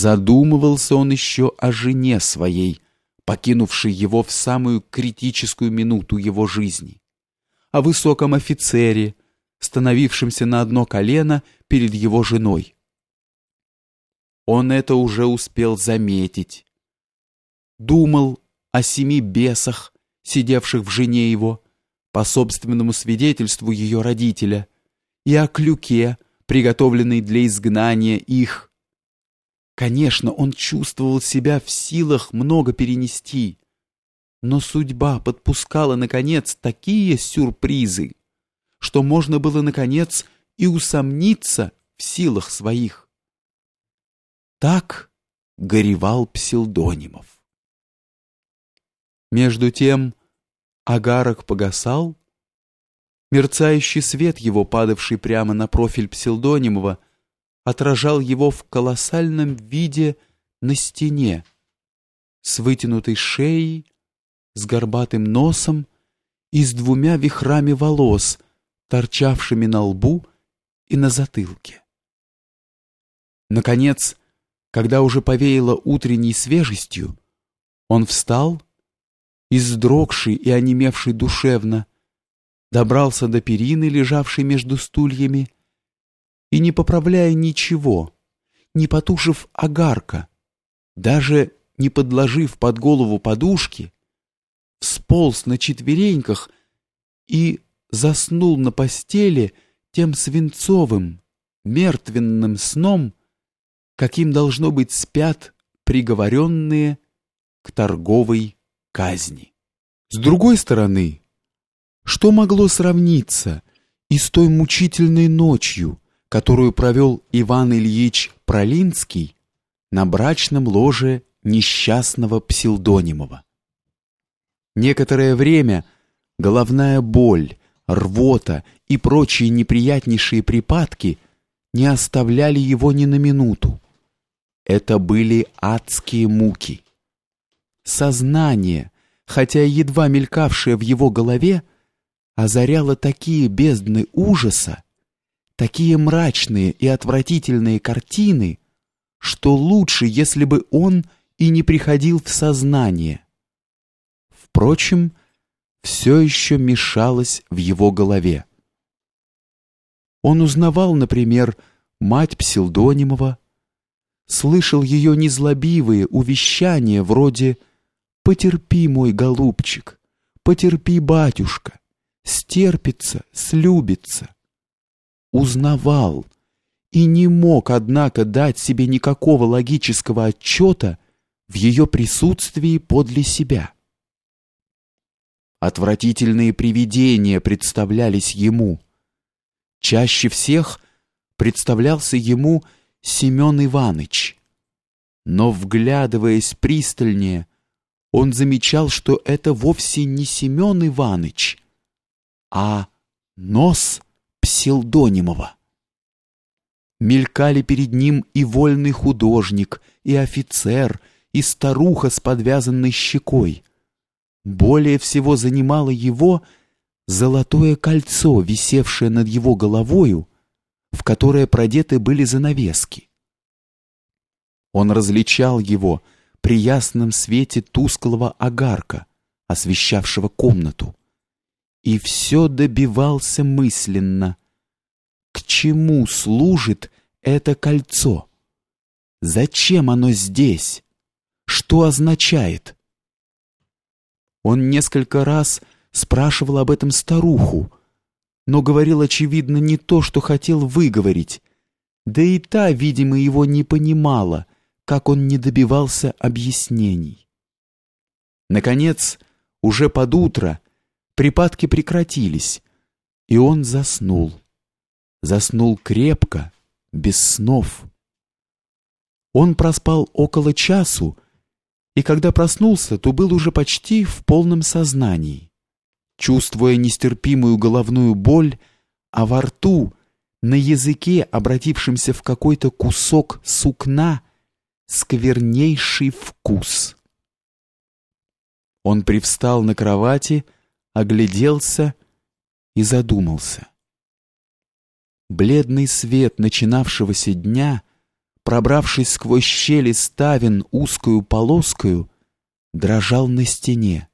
Задумывался он еще о жене своей, покинувшей его в самую критическую минуту его жизни, о высоком офицере, становившемся на одно колено перед его женой. Он это уже успел заметить. Думал о семи бесах, сидевших в жене его, по собственному свидетельству ее родителя, и о клюке, приготовленной для изгнания их. Конечно, он чувствовал себя в силах много перенести, но судьба подпускала, наконец, такие сюрпризы, что можно было, наконец, и усомниться в силах своих. Так горевал Псилдонимов. Между тем агарок погасал, мерцающий свет его, падавший прямо на профиль Псилдонимова, отражал его в колоссальном виде на стене, с вытянутой шеей, с горбатым носом и с двумя вихрами волос, торчавшими на лбу и на затылке. Наконец, когда уже повеяло утренней свежестью, он встал, издрогший и онемевший душевно, добрался до перины, лежавшей между стульями, и не поправляя ничего, не потушив огарка, даже не подложив под голову подушки, всполз на четвереньках и заснул на постели тем свинцовым, мертвенным сном, каким должно быть спят приговоренные к торговой казни. С другой стороны, что могло сравниться и с той мучительной ночью, которую провел Иван Ильич Пролинский на брачном ложе несчастного Псилдонимова. Некоторое время головная боль, рвота и прочие неприятнейшие припадки не оставляли его ни на минуту. Это были адские муки. Сознание, хотя едва мелькавшее в его голове, озаряло такие бездны ужаса, такие мрачные и отвратительные картины, что лучше, если бы он и не приходил в сознание. Впрочем, все еще мешалось в его голове. Он узнавал, например, мать Псилдонимова, слышал ее незлобивые увещания вроде «Потерпи, мой голубчик, потерпи, батюшка, стерпится, слюбится» узнавал и не мог, однако, дать себе никакого логического отчета в ее присутствии подле себя. Отвратительные привидения представлялись ему. Чаще всех представлялся ему Семен Иваныч. Но, вглядываясь пристальнее, он замечал, что это вовсе не Семен Иваныч, а нос Псилдонимова. Мелькали перед ним и вольный художник, и офицер, и старуха с подвязанной щекой. Более всего занимало его золотое кольцо, висевшее над его головою, в которое продеты были занавески. Он различал его при ясном свете тусклого огарка, освещавшего комнату и все добивался мысленно. К чему служит это кольцо? Зачем оно здесь? Что означает? Он несколько раз спрашивал об этом старуху, но говорил, очевидно, не то, что хотел выговорить. Да и та, видимо, его не понимала, как он не добивался объяснений. Наконец, уже под утро, Припадки прекратились, и он заснул. Заснул крепко, без снов. Он проспал около часу, и когда проснулся, то был уже почти в полном сознании. Чувствуя нестерпимую головную боль, а во рту, на языке, обратившемся в какой-то кусок сукна, сквернейший вкус. Он привстал на кровати, огляделся и задумался. Бледный свет начинавшегося дня пробравшись сквозь щели ставен узкую полоскою, дрожал на стене.